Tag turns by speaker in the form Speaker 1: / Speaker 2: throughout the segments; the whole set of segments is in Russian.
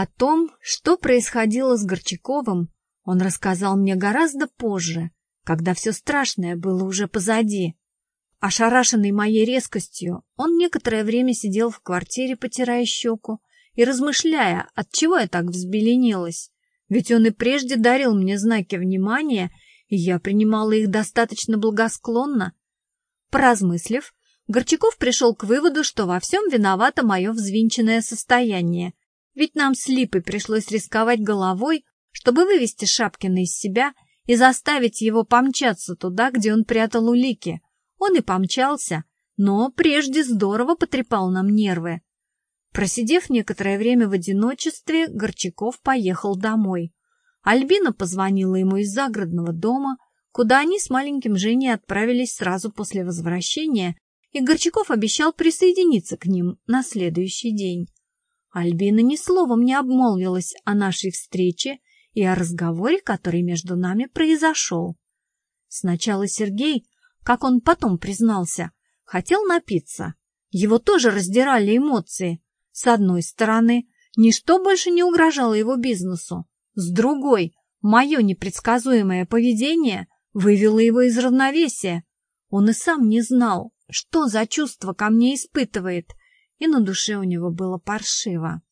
Speaker 1: О том, что происходило с Горчаковым, он рассказал мне гораздо позже, когда все страшное было уже позади. Ошарашенный моей резкостью, он некоторое время сидел в квартире, потирая щеку и размышляя, от чего я так взбеленилась. Ведь он и прежде дарил мне знаки внимания, и я принимала их достаточно благосклонно. Поразмыслив, Горчаков пришел к выводу, что во всем виновато мое взвинченное состояние, ведь нам с Липой пришлось рисковать головой, чтобы вывести Шапкина из себя и заставить его помчаться туда, где он прятал улики. Он и помчался, но прежде здорово потрепал нам нервы. Просидев некоторое время в одиночестве, Горчаков поехал домой. Альбина позвонила ему из загородного дома, куда они с маленьким Женей отправились сразу после возвращения, и Горчаков обещал присоединиться к ним на следующий день. Альбина ни словом не обмолвилась о нашей встрече и о разговоре, который между нами произошел. Сначала Сергей, как он потом признался, хотел напиться. Его тоже раздирали эмоции. С одной стороны, ничто больше не угрожало его бизнесу. С другой, мое непредсказуемое поведение вывело его из равновесия. Он и сам не знал, что за чувство ко мне испытывает, и на душе у него было паршиво.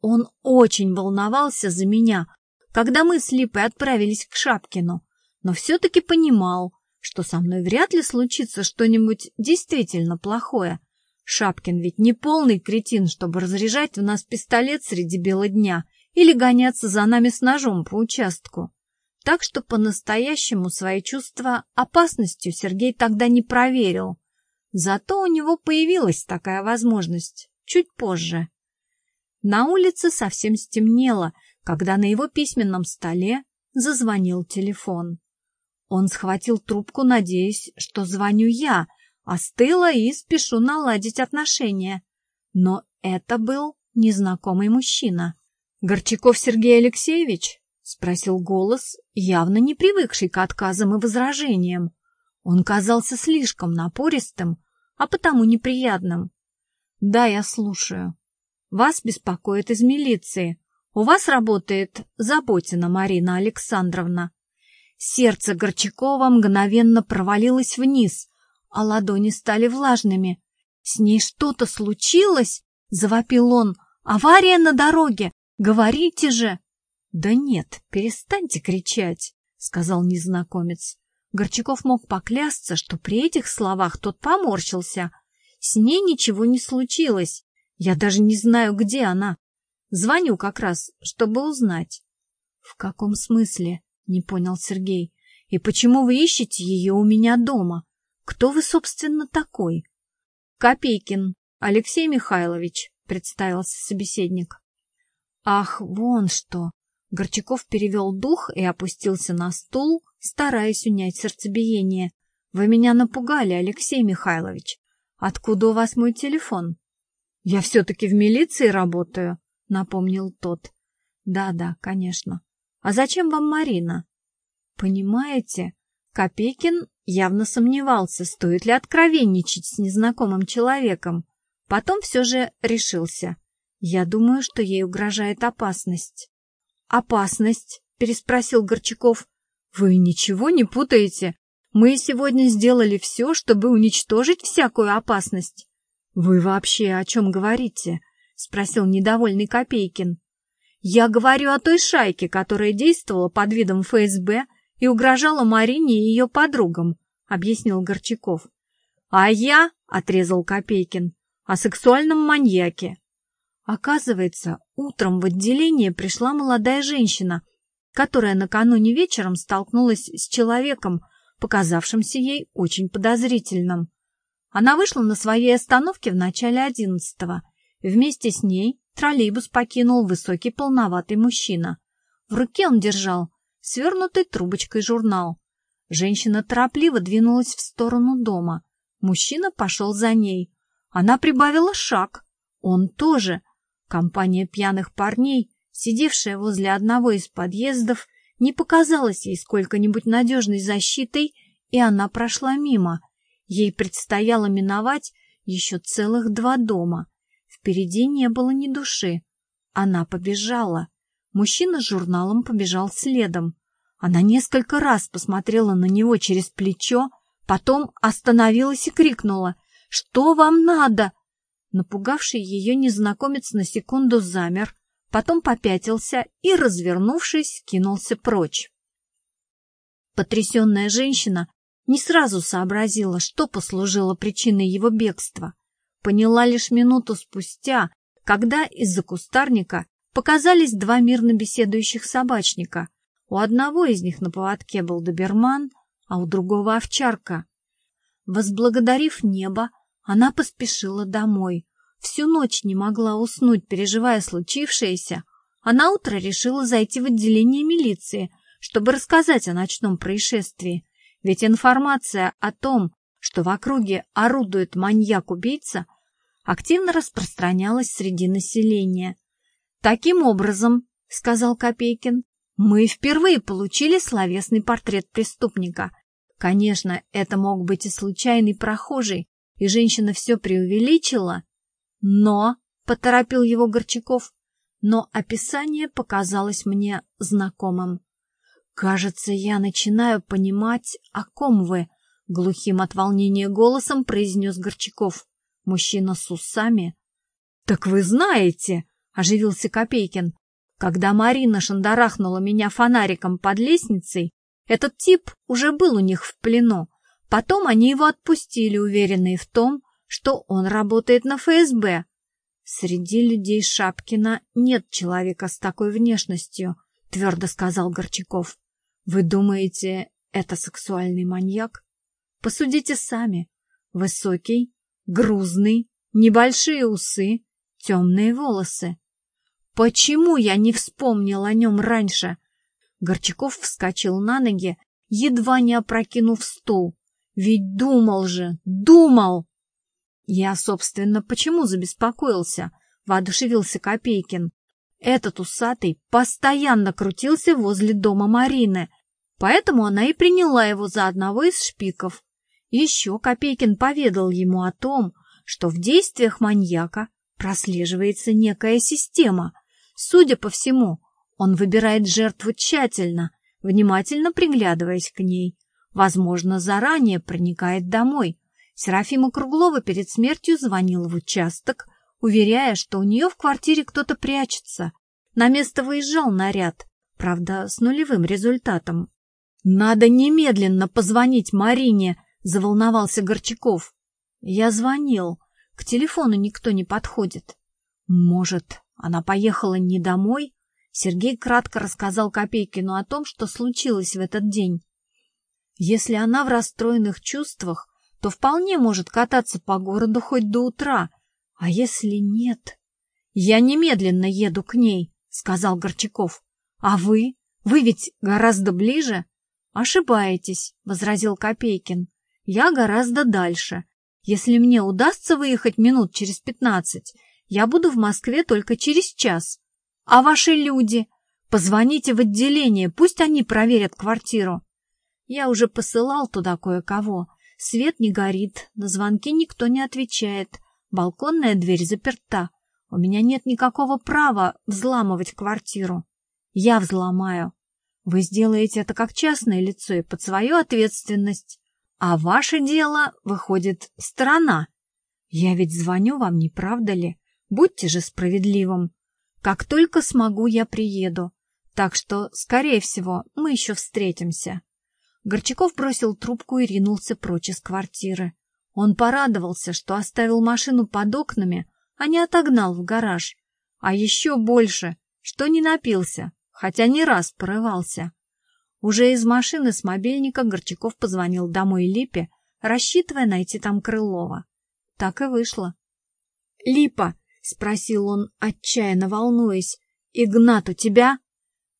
Speaker 1: Он очень волновался за меня, когда мы с Липой отправились к Шапкину, но все-таки понимал, что со мной вряд ли случится что-нибудь действительно плохое. Шапкин ведь не полный кретин, чтобы разряжать в нас пистолет среди бела дня или гоняться за нами с ножом по участку. Так что по-настоящему свои чувства опасностью Сергей тогда не проверил. Зато у него появилась такая возможность чуть позже. На улице совсем стемнело, когда на его письменном столе зазвонил телефон. Он схватил трубку, надеясь, что звоню я, остыла и спешу наладить отношения. Но это был незнакомый мужчина. «Горчаков Сергей Алексеевич?» — спросил голос, явно не привыкший к отказам и возражениям. Он казался слишком напористым, а потому неприятным. «Да, я слушаю. Вас беспокоит из милиции. У вас работает Заботина Марина Александровна». Сердце Горчакова мгновенно провалилось вниз, а ладони стали влажными. «С ней что-то случилось?» — завопил он. «Авария на дороге! Говорите же!» «Да нет, перестаньте кричать», — сказал незнакомец. Горчаков мог поклясться, что при этих словах тот поморщился. С ней ничего не случилось. Я даже не знаю, где она. Звоню как раз, чтобы узнать. — В каком смысле? — не понял Сергей. — И почему вы ищете ее у меня дома? Кто вы, собственно, такой? — Копейкин Алексей Михайлович, — представился собеседник. — Ах, вон что! Горчаков перевел дух и опустился на стул, стараясь унять сердцебиение. «Вы меня напугали, Алексей Михайлович. Откуда у вас мой телефон?» «Я все-таки в милиции работаю», — напомнил тот. «Да-да, конечно. А зачем вам Марина?» «Понимаете, Копейкин явно сомневался, стоит ли откровенничать с незнакомым человеком. Потом все же решился. Я думаю, что ей угрожает опасность. «Опасность?» — переспросил Горчаков. «Вы ничего не путаете? Мы сегодня сделали все, чтобы уничтожить всякую опасность». «Вы вообще о чем говорите?» — спросил недовольный Копейкин. «Я говорю о той шайке, которая действовала под видом ФСБ и угрожала Марине и ее подругам», — объяснил Горчаков. «А я», — отрезал Копейкин, — «о сексуальном маньяке, Оказывается, утром в отделение пришла молодая женщина, которая накануне вечером столкнулась с человеком, показавшимся ей очень подозрительным. Она вышла на своей остановке в начале одиннадцатого. Вместе с ней троллейбус покинул высокий полноватый мужчина. В руке он держал свернутый трубочкой журнал. Женщина торопливо двинулась в сторону дома. Мужчина пошел за ней. Она прибавила шаг. Он тоже — Компания пьяных парней, сидевшая возле одного из подъездов, не показалась ей сколько-нибудь надежной защитой, и она прошла мимо. Ей предстояло миновать еще целых два дома. Впереди не было ни души. она побежала. Мужчина с журналом побежал следом. Она несколько раз посмотрела на него через плечо, потом остановилась и крикнула «Что вам надо?» Напугавший ее незнакомец на секунду замер, потом попятился и, развернувшись, кинулся прочь. Потрясенная женщина не сразу сообразила, что послужило причиной его бегства. Поняла лишь минуту спустя, когда из-за кустарника показались два мирно беседующих собачника. У одного из них на поводке был доберман, а у другого овчарка. Возблагодарив небо, она поспешила домой. Всю ночь не могла уснуть, переживая случившееся, а на утро решила зайти в отделение милиции, чтобы рассказать о ночном происшествии. Ведь информация о том, что в округе орудует маньяк-убийца, активно распространялась среди населения. Таким образом, — сказал Копейкин, — мы впервые получили словесный портрет преступника. Конечно, это мог быть и случайный прохожий, и женщина все преувеличила, но, — поторопил его Горчаков, — но описание показалось мне знакомым. «Кажется, я начинаю понимать, о ком вы», — глухим от волнения голосом произнес Горчаков. Мужчина с усами. «Так вы знаете», — оживился Копейкин, «когда Марина шандарахнула меня фонариком под лестницей, этот тип уже был у них в плену. Потом они его отпустили, уверенные в том, что он работает на ФСБ. Среди людей Шапкина нет человека с такой внешностью, твердо сказал Горчаков. Вы думаете, это сексуальный маньяк? Посудите сами. Высокий, грузный, небольшие усы, темные волосы. Почему я не вспомнил о нем раньше? Горчаков вскочил на ноги, едва не опрокинув стул. Ведь думал же, думал! Я, собственно, почему забеспокоился? Воодушевился Копейкин. Этот усатый постоянно крутился возле дома Марины, поэтому она и приняла его за одного из шпиков. Еще Копейкин поведал ему о том, что в действиях маньяка прослеживается некая система. Судя по всему, он выбирает жертву тщательно, внимательно приглядываясь к ней. Возможно, заранее проникает домой. Серафима Круглова перед смертью звонила в участок, уверяя, что у нее в квартире кто-то прячется. На место выезжал наряд, правда, с нулевым результатом. «Надо немедленно позвонить Марине», — заволновался Горчаков. «Я звонил. К телефону никто не подходит». «Может, она поехала не домой?» Сергей кратко рассказал Копейкину о том, что случилось в этот день. Если она в расстроенных чувствах, то вполне может кататься по городу хоть до утра. А если нет? Я немедленно еду к ней, сказал Горчаков. А вы? Вы ведь гораздо ближе? Ошибаетесь, возразил Копейкин. Я гораздо дальше. Если мне удастся выехать минут через пятнадцать, я буду в Москве только через час. А ваши люди? Позвоните в отделение, пусть они проверят квартиру. Я уже посылал туда кое-кого. Свет не горит, на звонки никто не отвечает, балконная дверь заперта. У меня нет никакого права взламывать квартиру. Я взломаю. Вы сделаете это как частное лицо и под свою ответственность. А ваше дело, выходит, сторона. Я ведь звоню вам, не правда ли? Будьте же справедливым. Как только смогу, я приеду. Так что, скорее всего, мы еще встретимся. Горчаков бросил трубку и ринулся прочь из квартиры. Он порадовался, что оставил машину под окнами, а не отогнал в гараж. А еще больше, что не напился, хотя не раз порывался. Уже из машины с мобильника Горчаков позвонил домой Липе, рассчитывая найти там Крылова. Так и вышло. «Липа!» — спросил он, отчаянно волнуясь. «Игнат у тебя?»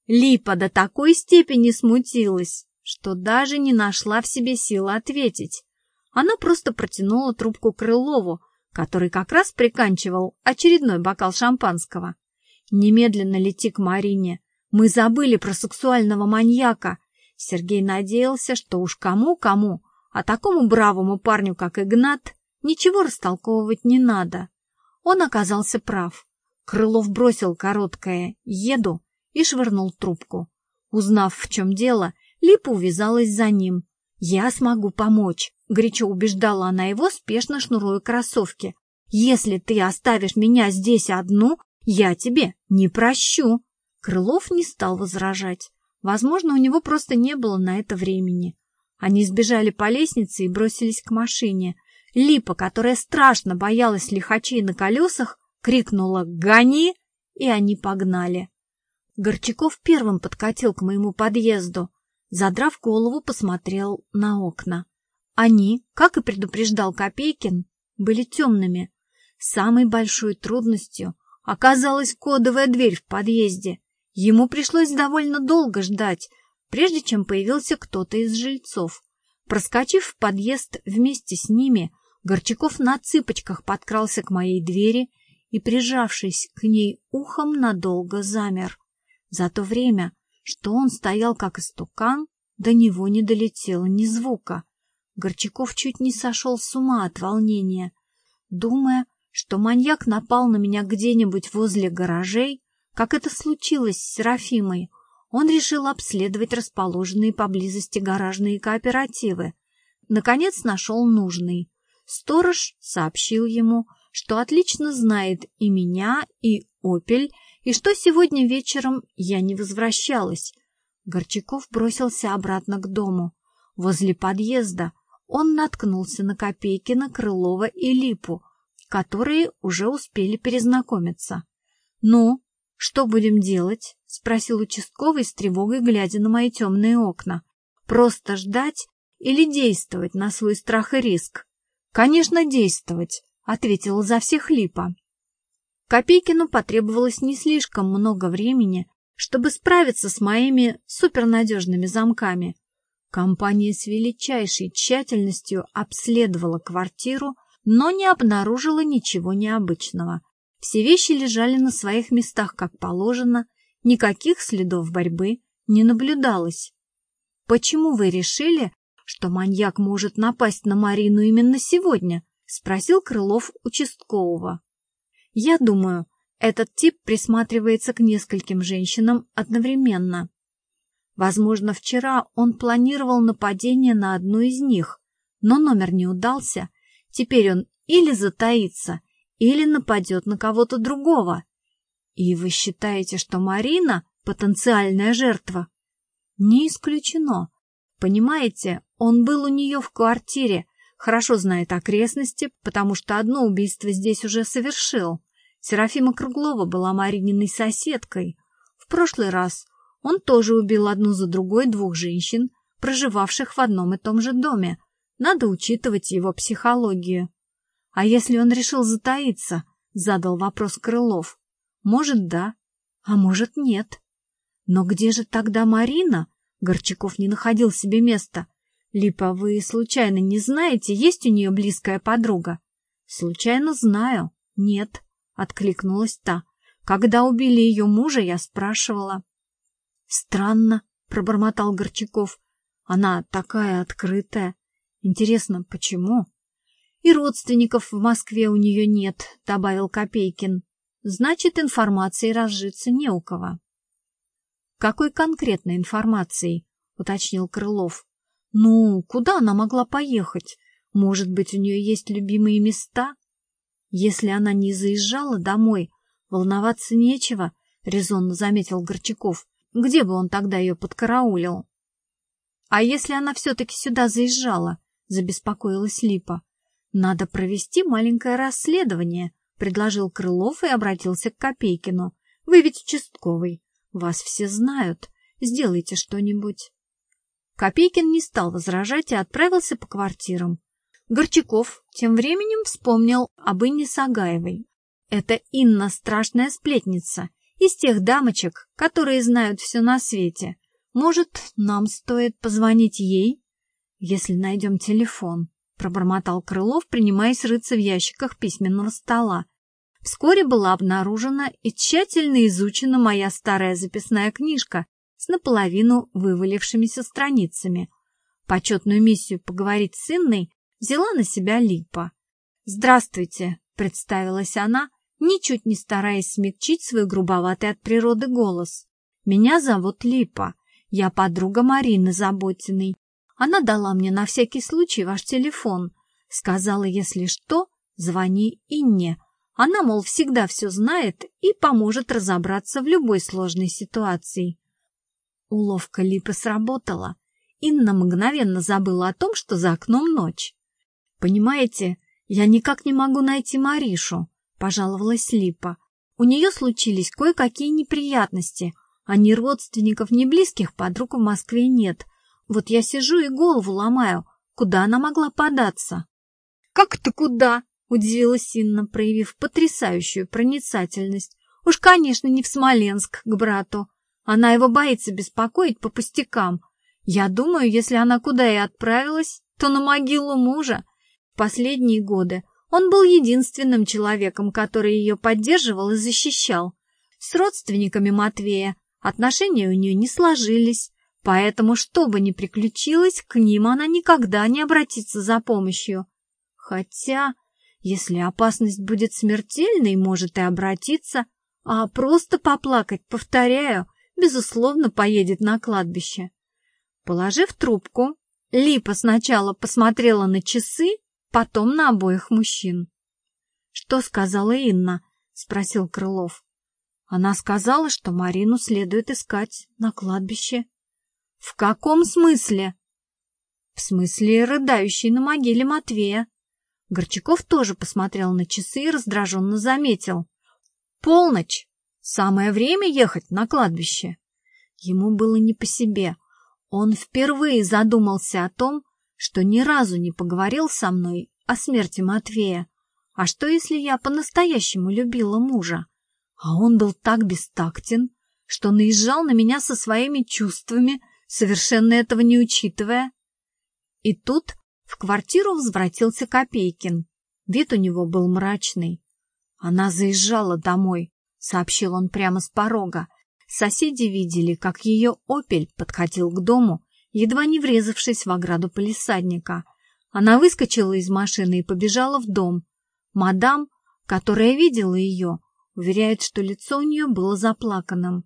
Speaker 1: Липа до такой степени смутилась, что даже не нашла в себе силы ответить. Она просто протянула трубку Крылову, который как раз приканчивал очередной бокал шампанского. «Немедленно лети к Марине. Мы забыли про сексуального маньяка». Сергей надеялся, что уж кому-кому, а такому бравому парню, как Игнат, ничего растолковывать не надо. Он оказался прав. Крылов бросил короткое «еду» и швырнул трубку. Узнав, в чем дело, Липа увязалась за ним. «Я смогу помочь», — горячо убеждала она его, спешно шнуруя кроссовки. «Если ты оставишь меня здесь одну, я тебе не прощу». Крылов не стал возражать. Возможно, у него просто не было на это времени. Они сбежали по лестнице и бросились к машине. Липа, которая страшно боялась лихачей на колесах, крикнула «Гони!» и они погнали. Горчаков первым подкатил к моему подъезду. Задрав голову, посмотрел на окна. Они, как и предупреждал Копейкин, были темными. Самой большой трудностью оказалась кодовая дверь в подъезде. Ему пришлось довольно долго ждать, прежде чем появился кто-то из жильцов. Проскочив в подъезд вместе с ними, Горчаков на цыпочках подкрался к моей двери и, прижавшись к ней ухом, надолго замер. За то время, что он стоял как истукан, до него не долетело ни звука. Горчаков чуть не сошел с ума от волнения. Думая, что маньяк напал на меня где-нибудь возле гаражей, как это случилось с Серафимой, он решил обследовать расположенные поблизости гаражные кооперативы. Наконец нашел нужный. Сторож сообщил ему, что отлично знает и меня, и «Опель», и что сегодня вечером я не возвращалась. Горчаков бросился обратно к дому. Возле подъезда он наткнулся на Копейкина, Крылова и Липу, которые уже успели перезнакомиться. «Ну, что будем делать?» — спросил участковый с тревогой, глядя на мои темные окна. «Просто ждать или действовать на свой страх и риск?» «Конечно, действовать», — ответила за всех Липа. Копейкину потребовалось не слишком много времени, чтобы справиться с моими супернадежными замками. Компания с величайшей тщательностью обследовала квартиру, но не обнаружила ничего необычного. Все вещи лежали на своих местах, как положено, никаких следов борьбы не наблюдалось. «Почему вы решили, что маньяк может напасть на Марину именно сегодня?» — спросил Крылов участкового. Я думаю, этот тип присматривается к нескольким женщинам одновременно. Возможно, вчера он планировал нападение на одну из них, но номер не удался. Теперь он или затаится, или нападет на кого-то другого. И вы считаете, что Марина — потенциальная жертва? Не исключено. Понимаете, он был у нее в квартире, хорошо знает окрестности, потому что одно убийство здесь уже совершил. Серафима Круглова была Марининой соседкой. В прошлый раз он тоже убил одну за другой двух женщин, проживавших в одном и том же доме. Надо учитывать его психологию. А если он решил затаиться? Задал вопрос Крылов. Может, да, а может, нет. Но где же тогда Марина? Горчаков не находил себе места. Липа, вы случайно не знаете, есть у нее близкая подруга? Случайно знаю. Нет, откликнулась та. Когда убили ее мужа, я спрашивала. Странно, пробормотал Горчаков. Она такая открытая. Интересно, почему? И родственников в Москве у нее нет, добавил Копейкин. Значит, информации разжиться не у кого. Какой конкретной информацией? уточнил Крылов. Ну, куда она могла поехать? Может быть, у нее есть любимые места? Если она не заезжала домой, волноваться нечего, — резонно заметил Горчаков. Где бы он тогда ее подкараулил? — А если она все-таки сюда заезжала? — забеспокоилась Липа. — Надо провести маленькое расследование, — предложил Крылов и обратился к Копейкину. — Вы ведь участковый. Вас все знают. Сделайте что-нибудь. Копейкин не стал возражать и отправился по квартирам. Горчаков тем временем вспомнил об Инне Сагаевой. Это Инна страшная сплетница, из тех дамочек, которые знают все на свете. Может, нам стоит позвонить ей, если найдем телефон, пробормотал Крылов, принимаясь рыться в ящиках письменного стола. Вскоре была обнаружена и тщательно изучена моя старая записная книжка с наполовину вывалившимися страницами. Почетную миссию поговорить с Инной взяла на себя Липа. «Здравствуйте», — представилась она, ничуть не стараясь смягчить свой грубоватый от природы голос. «Меня зовут Липа. Я подруга Марины Заботиной. Она дала мне на всякий случай ваш телефон. Сказала, если что, звони Инне. Она, мол, всегда все знает и поможет разобраться в любой сложной ситуации. Уловка Липы сработала. Инна мгновенно забыла о том, что за окном ночь. «Понимаете, я никак не могу найти Маришу», — пожаловалась Липа. «У нее случились кое-какие неприятности, а ни родственников, ни близких подруг в Москве нет. Вот я сижу и голову ломаю, куда она могла податься?» «Как ты куда?» — удивилась Инна, проявив потрясающую проницательность. «Уж, конечно, не в Смоленск к брату. Она его боится беспокоить по пустякам. Я думаю, если она куда и отправилась, то на могилу мужа. В последние годы он был единственным человеком, который ее поддерживал и защищал. С родственниками Матвея отношения у нее не сложились, поэтому, что бы ни приключилось, к ним она никогда не обратится за помощью. Хотя, если опасность будет смертельной, может и обратиться, а просто поплакать, повторяю, безусловно, поедет на кладбище. Положив трубку, Липа сначала посмотрела на часы, потом на обоих мужчин. — Что сказала Инна? — спросил Крылов. Она сказала, что Марину следует искать на кладбище. — В каком смысле? — В смысле рыдающей на могиле Матвея. Горчаков тоже посмотрел на часы и раздраженно заметил. — Полночь! Самое время ехать на кладбище. Ему было не по себе. Он впервые задумался о том, что ни разу не поговорил со мной о смерти Матвея. А что, если я по-настоящему любила мужа? А он был так бестактен, что наезжал на меня со своими чувствами, совершенно этого не учитывая. И тут в квартиру возвратился Копейкин. Вид у него был мрачный. Она заезжала домой, сообщил он прямо с порога. Соседи видели, как ее «Опель» подкатил к дому, едва не врезавшись в ограду полисадника. Она выскочила из машины и побежала в дом. Мадам, которая видела ее, уверяет, что лицо у нее было заплаканным.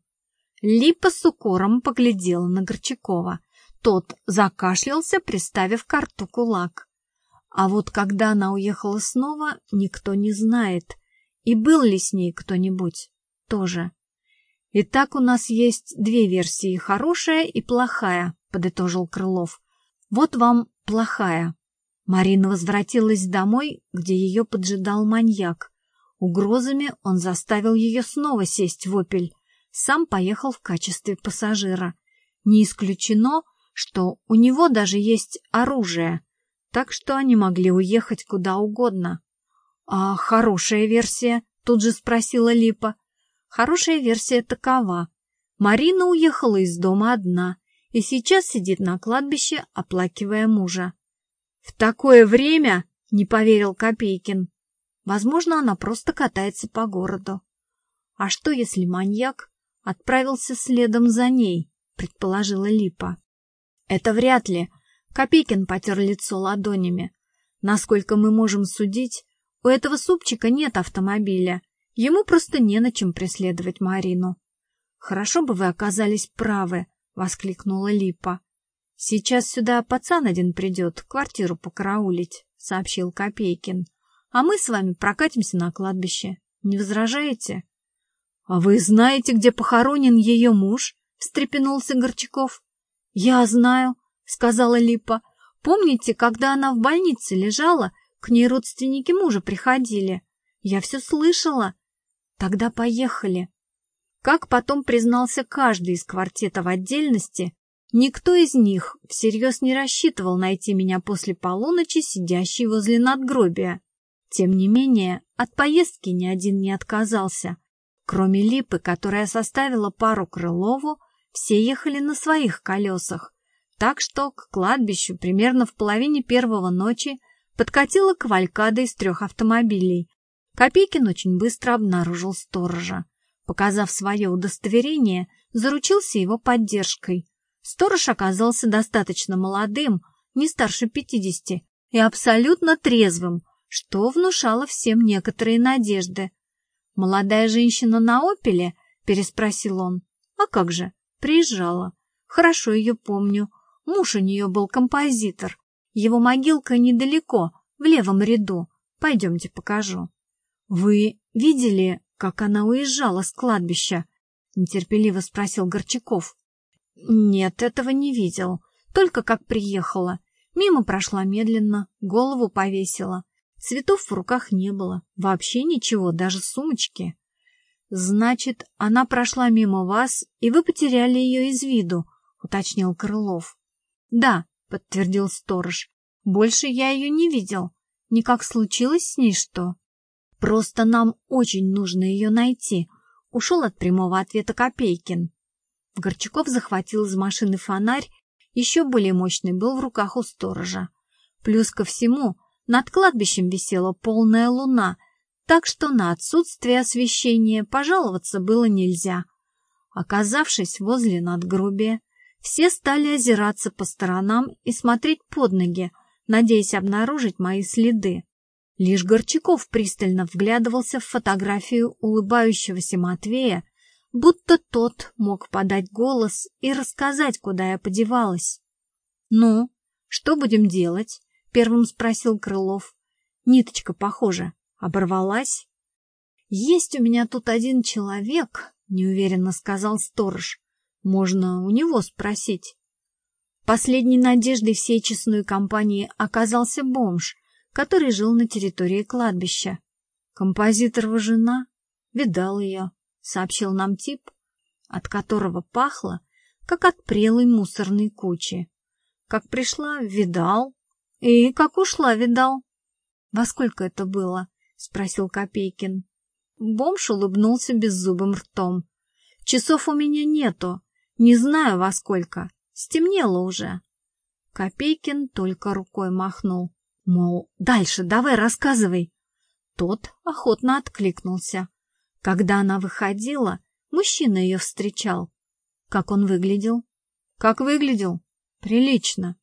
Speaker 1: Липа с укором поглядела на Горчакова. Тот закашлялся, приставив к рту кулак. А вот когда она уехала снова, никто не знает. И был ли с ней кто-нибудь тоже. Итак, у нас есть две версии, хорошая и плохая, подытожил Крылов. Вот вам плохая. Марина возвратилась домой, где ее поджидал маньяк. Угрозами он заставил ее снова сесть в «Опель». Сам поехал в качестве пассажира. Не исключено, что у него даже есть оружие, так что они могли уехать куда угодно. — А хорошая версия? — тут же спросила Липа. Хорошая версия такова. Марина уехала из дома одна и сейчас сидит на кладбище, оплакивая мужа. — В такое время? — не поверил Копейкин. Возможно, она просто катается по городу. А что, если маньяк отправился следом за ней, предположила Липа. Это вряд ли. Копейкин потер лицо ладонями. Насколько мы можем судить, у этого супчика нет автомобиля. Ему просто не на чем преследовать Марину. Хорошо бы вы оказались правы, воскликнула Липа. Сейчас сюда пацан один придет, квартиру покараулить, сообщил Копейкин. А мы с вами прокатимся на кладбище. Не возражаете? — А вы знаете, где похоронен ее муж? — встрепенулся Горчаков. «Я знаю», — сказала Липа. «Помните, когда она в больнице лежала, к ней родственники мужа приходили? Я все слышала. Тогда поехали». Как потом признался каждый из квартета в отдельности, никто из них всерьез не рассчитывал найти меня после полуночи, сидящей возле надгробия. Тем не менее, от поездки ни один не отказался. Кроме Липы, которая составила пару Крылову, все ехали на своих колесах, так что к кладбищу примерно в половине первого ночи подкатила кавалькада из трех автомобилей. Копейкин очень быстро обнаружил сторожа. Показав свое удостоверение, заручился его поддержкой. Сторож оказался достаточно молодым, не старше пятидесяти, и абсолютно трезвым, что внушало всем некоторые надежды. «Молодая женщина на «Опеле»?» — переспросил он. «А как же? Приезжала. Хорошо ее помню. Муж у нее был композитор. Его могилка недалеко, в левом ряду. Пойдемте покажу». «Вы видели, как она уезжала с кладбища?» — нетерпеливо спросил Горчаков. «Нет, этого не видел. Только как приехала. Мимо прошла медленно, голову повесила. Цветов в руках не было, вообще ничего, даже сумочки. Значит, она прошла мимо вас, и вы потеряли ее из виду, уточнил Крылов. Да, подтвердил сторож. Больше я ее не видел. Никак случилось с ней что? Просто нам очень нужно ее найти. Ушел от прямого ответа Копейкин. Горчаков захватил из машины фонарь, еще более мощный был в руках у сторожа. Плюс ко всему, над кладбищем висела полная луна, так что на отсутствие освещения пожаловаться было нельзя. Оказавшись возле надгробия, все стали озираться по сторонам и смотреть под ноги, надеясь обнаружить мои следы. Лишь Горчаков пристально вглядывался в фотографию улыбающегося Матвея, будто тот мог подать голос и рассказать, куда я подевалась. «Ну, что будем делать?» — первым спросил Крылов. «Ниточка, похоже, оборвалась?» «Есть у меня тут один человек», — неуверенно сказал сторож. «Можно у него спросить». Последней надеждой всей честной компании оказался бомж, который жил на территории кладбища. Композиторова жена видал ее сообщил нам тип, от которого пахло, как от прелой мусорной кучи. Как пришла, видал, и как ушла, видал. — Во сколько это было? — спросил Копейкин. Бомж улыбнулся беззубым ртом. — Часов у меня нету, не знаю во сколько, стемнело уже. Копейкин только рукой махнул, мол, дальше давай рассказывай. Тот охотно откликнулся. Когда она выходила, мужчина ее встречал. Как он выглядел? Как выглядел? Прилично.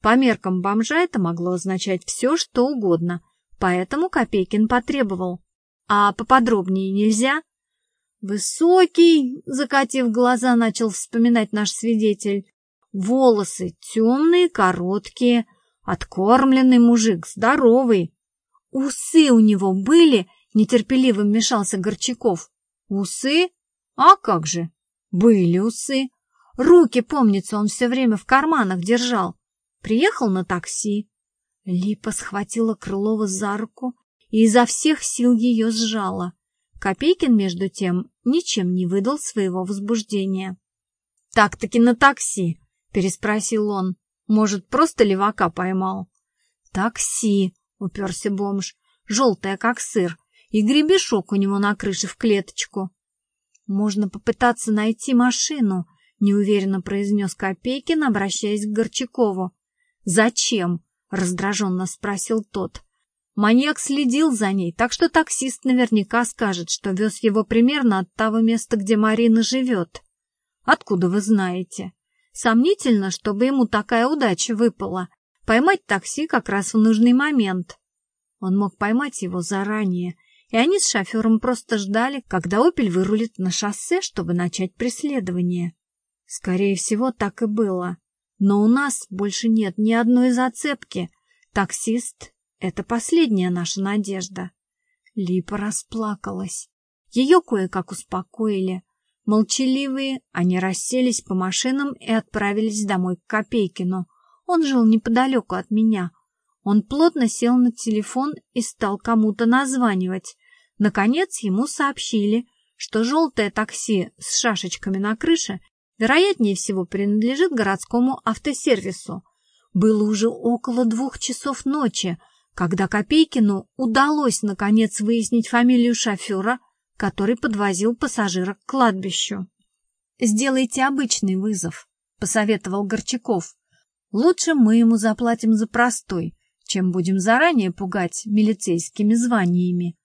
Speaker 1: По меркам бомжа это могло означать все, что угодно, поэтому Копейкин потребовал. А поподробнее нельзя? Высокий, закатив глаза, начал вспоминать наш свидетель. Волосы темные, короткие, откормленный мужик, здоровый. Усы у него были Нетерпеливо вмешался Горчаков. Усы? А как же? Были усы. Руки, помнится, он все время в карманах держал. Приехал на такси. Липа схватила Крылова за руку и изо всех сил ее сжала. Копейкин, между тем, ничем не выдал своего возбуждения. — Так-таки на такси, — переспросил он. — Может, просто левака поймал? — Такси, — уперся бомж, — желтая, как сыр, и гребешок у него на крыше в клеточку. «Можно попытаться найти машину», — неуверенно произнес Копейкин, обращаясь к Горчакову. «Зачем?» — раздраженно спросил тот. Маньяк следил за ней, так что таксист наверняка скажет, что вез его примерно от того места, где Марина живет. Откуда вы знаете? Сомнительно, чтобы ему такая удача выпала. Поймать такси как раз в нужный момент. Он мог поймать его заранее и они с шофером просто ждали, когда «Опель» вырулит на шоссе, чтобы начать преследование. Скорее всего, так и было. Но у нас больше нет ни одной зацепки. Таксист — это последняя наша надежда. Липа расплакалась. Ее кое-как успокоили. Молчаливые, они расселись по машинам и отправились домой к Копейкину. Он жил неподалеку от меня. Он плотно сел на телефон и стал кому-то названивать. Наконец ему сообщили, что желтое такси с шашечками на крыше вероятнее всего принадлежит городскому автосервису. Было уже около двух часов ночи, когда Копейкину удалось наконец выяснить фамилию шофера, который подвозил пассажира к кладбищу. «Сделайте обычный вызов», — посоветовал Горчаков. «Лучше мы ему заплатим за простой, чем будем заранее пугать милицейскими званиями.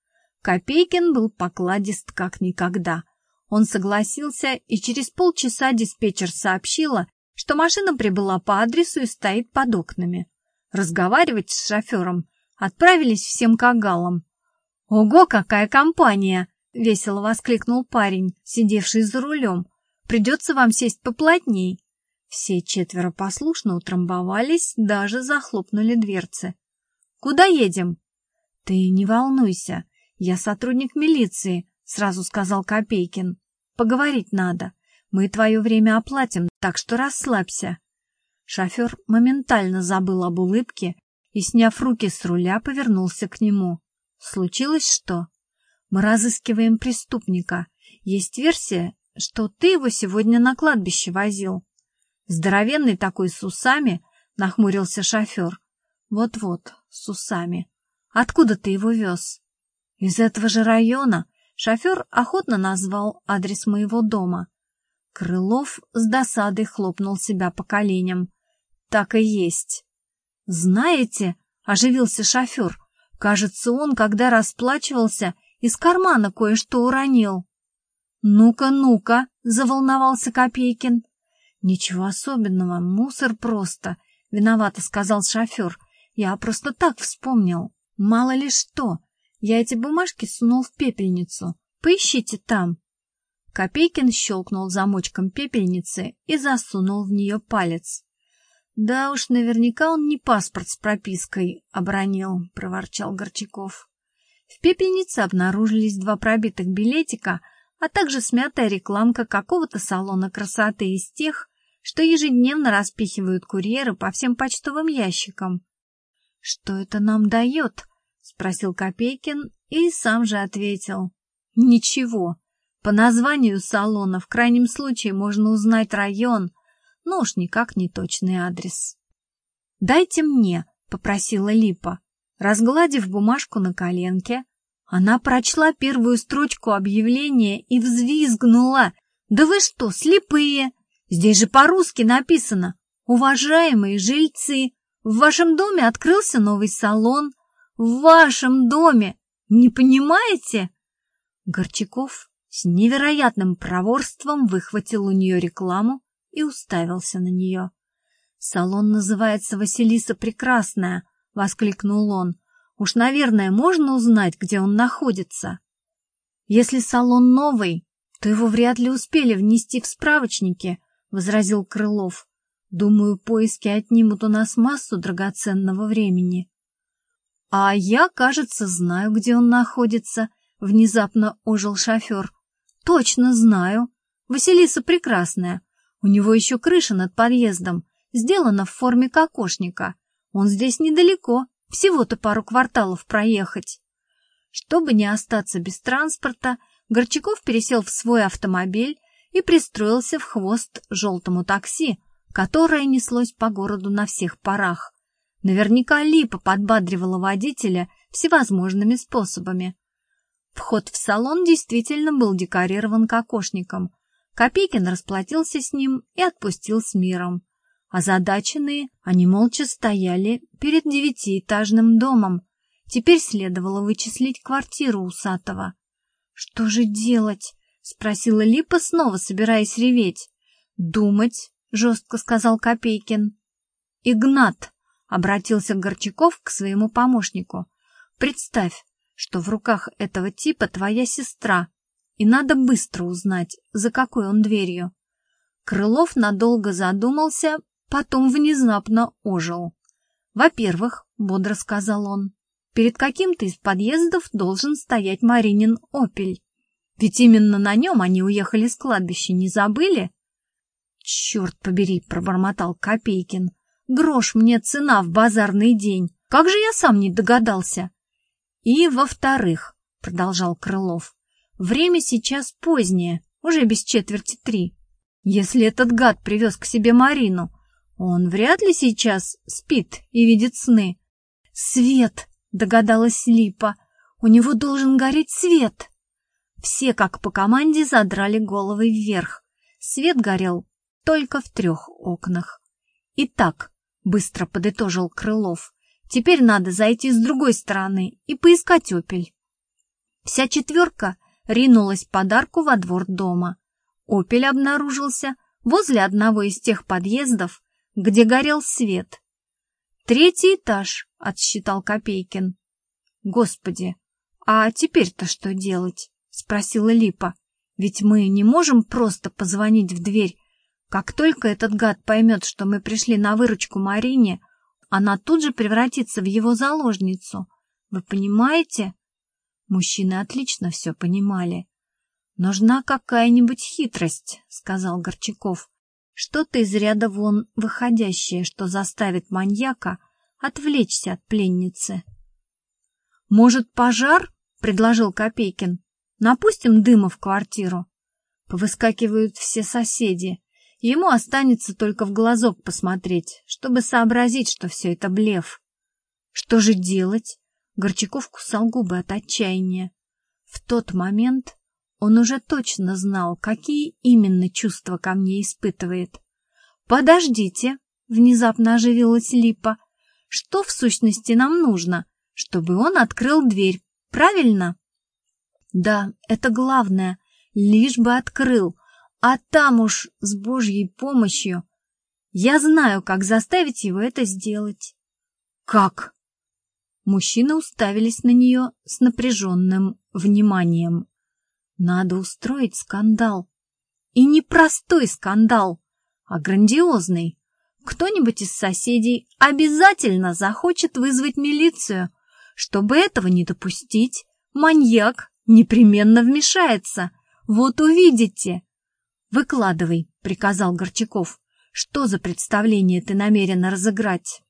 Speaker 1: Копейкин был покладист как никогда. Он согласился, и через полчаса диспетчер сообщила, что машина прибыла по адресу и стоит под окнами. Разговаривать с шофером отправились всем кагалам. «Ого, какая компания!» — весело воскликнул парень, сидевший за рулем. «Придется вам сесть поплотней». Все четверо послушно утрамбовались, даже захлопнули дверцы. «Куда едем?» «Ты не волнуйся, я сотрудник милиции», — сразу сказал Копейкин. «Поговорить надо. Мы твое время оплатим, так что расслабься». Шофер моментально забыл об улыбке и, сняв руки с руля, повернулся к нему. «Случилось что?» «Мы разыскиваем преступника. Есть версия, что ты его сегодня на кладбище возил». Здоровенный такой с усами, нахмурился шофер. Вот-вот, с усами. Откуда ты его вез? Из этого же района. Шофер охотно назвал адрес моего дома. Крылов с досадой хлопнул себя по коленям. Так и есть. Знаете, оживился шофер. Кажется, он, когда расплачивался, из кармана кое-что уронил. «Ну-ка, ну-ка!» — заволновался Копейкин. «Ничего особенного, мусор просто», — виновато сказал шофер. «Я просто так вспомнил. Мало ли что. Я эти бумажки сунул в пепельницу. Поищите там». Копейкин щелкнул замочком пепельницы и засунул в нее палец. «Да уж, наверняка он не паспорт с пропиской обронил», — проворчал Горчаков. В пепельнице обнаружились два пробитых билетика, а также смятая рекламка какого-то салона красоты из тех, что ежедневно распихивают курьеры по всем почтовым ящикам. — Что это нам дает? — спросил Копейкин и сам же ответил. — Ничего. По названию салона в крайнем случае можно узнать район, но уж никак не точный адрес. — Дайте мне, — попросила Липа. Разгладив бумажку на коленке, она прочла первую строчку объявления и взвизгнула. «Да вы что, слепые? Здесь же по-русски написано «Уважаемые жильцы, в вашем доме открылся новый салон. В вашем доме! Не понимаете?» Горчаков с невероятным проворством выхватил у нее рекламу и уставился на нее. «Салон называется Василиса Прекрасная», — воскликнул он. «Уж, наверное, можно узнать, где он находится». «Если салон новый, то его вряд ли успели внести в справочники», возразил Крылов. Думаю, поиски отнимут у нас массу драгоценного времени. А я, кажется, знаю, где он находится, внезапно ожил шофер. Точно знаю. Василиса прекрасная. У него еще крыша над подъездом, сделана в форме кокошника. Он здесь недалеко, всего-то пару кварталов проехать. Чтобы не остаться без транспорта, Горчаков пересел в свой автомобиль и пристроился в хвост желтому такси, которое неслось по городу на всех парах. Наверняка Липа подбадривала водителя всевозможными способами. Вход в салон действительно был декорирован кокошником. Копейкин расплатился с ним и отпустил с миром. Озадаченные, они молча стояли перед девятиэтажным домом. Теперь следовало вычислить квартиру Усатого. Что же делать? — спросила Липа, снова собираясь реветь. «Думать», — жестко сказал Копейкин. «Игнат», — обратился Горчаков к своему помощнику, — «представь, что в руках этого типа твоя сестра, и надо быстро узнать, за какой он дверью». Крылов надолго задумался, потом внезапно ожил. «Во-первых», — бодро сказал он, — «перед каким-то из подъездов должен стоять Маринин «Опель». Ведь именно на нем они уехали с кладбища, не забыли? Черт побери, пробормотал Копейкин. Грош мне цена в базарный день. Как же я сам не догадался? И во-вторых, продолжал Крылов, время сейчас позднее, уже без четверти три. Если этот гад привез к себе Марину, он вряд ли сейчас спит и видит сны. Свет, догадалась Липа, у него должен гореть свет. Все, как по команде, задрали головы вверх. Свет горел только в трех окнах. «Итак», — быстро подытожил Крылов, — «теперь надо зайти с другой стороны и поискать «Опель». Вся четверка ринулась подарку во двор дома. «Опель» обнаружился возле одного из тех подъездов, где горел свет. «Третий этаж», — отсчитал Копейкин. «Господи, а теперь-то что делать?» спросила Липа. «Ведь мы не можем просто позвонить в дверь. Как только этот гад поймет, что мы пришли на выручку Марине, она тут же превратится в его заложницу. Вы понимаете?» Мужчины отлично все понимали. «Нужна какая-нибудь хитрость», — сказал Горчаков. «Что-то из ряда вон выходящее, что заставит маньяка отвлечься от пленницы». «Может, пожар?» — предложил Копейкин. «Напустим дыма в квартиру». Повыскакивают все соседи. Ему останется только в глазок посмотреть, чтобы сообразить, что все это блеф. Что же делать? Горчаков кусал губы от отчаяния. В тот момент он уже точно знал, какие именно чувства ко мне испытывает. «Подождите!» — внезапно оживилась Липа. «Что в сущности нам нужно? Чтобы он открыл дверь, правильно?» «Да, это главное, лишь бы открыл, а там уж с Божьей помощью я знаю, как заставить его это сделать». «Как?» Мужчины уставились на нее с напряженным вниманием. Надо устроить скандал. И не простой скандал, а грандиозный. Кто-нибудь из соседей обязательно захочет вызвать милицию. Чтобы этого не допустить, маньяк непременно вмешается. Вот увидите. «Выкладывай», — приказал Горчаков. «Что за представление ты намерена разыграть?»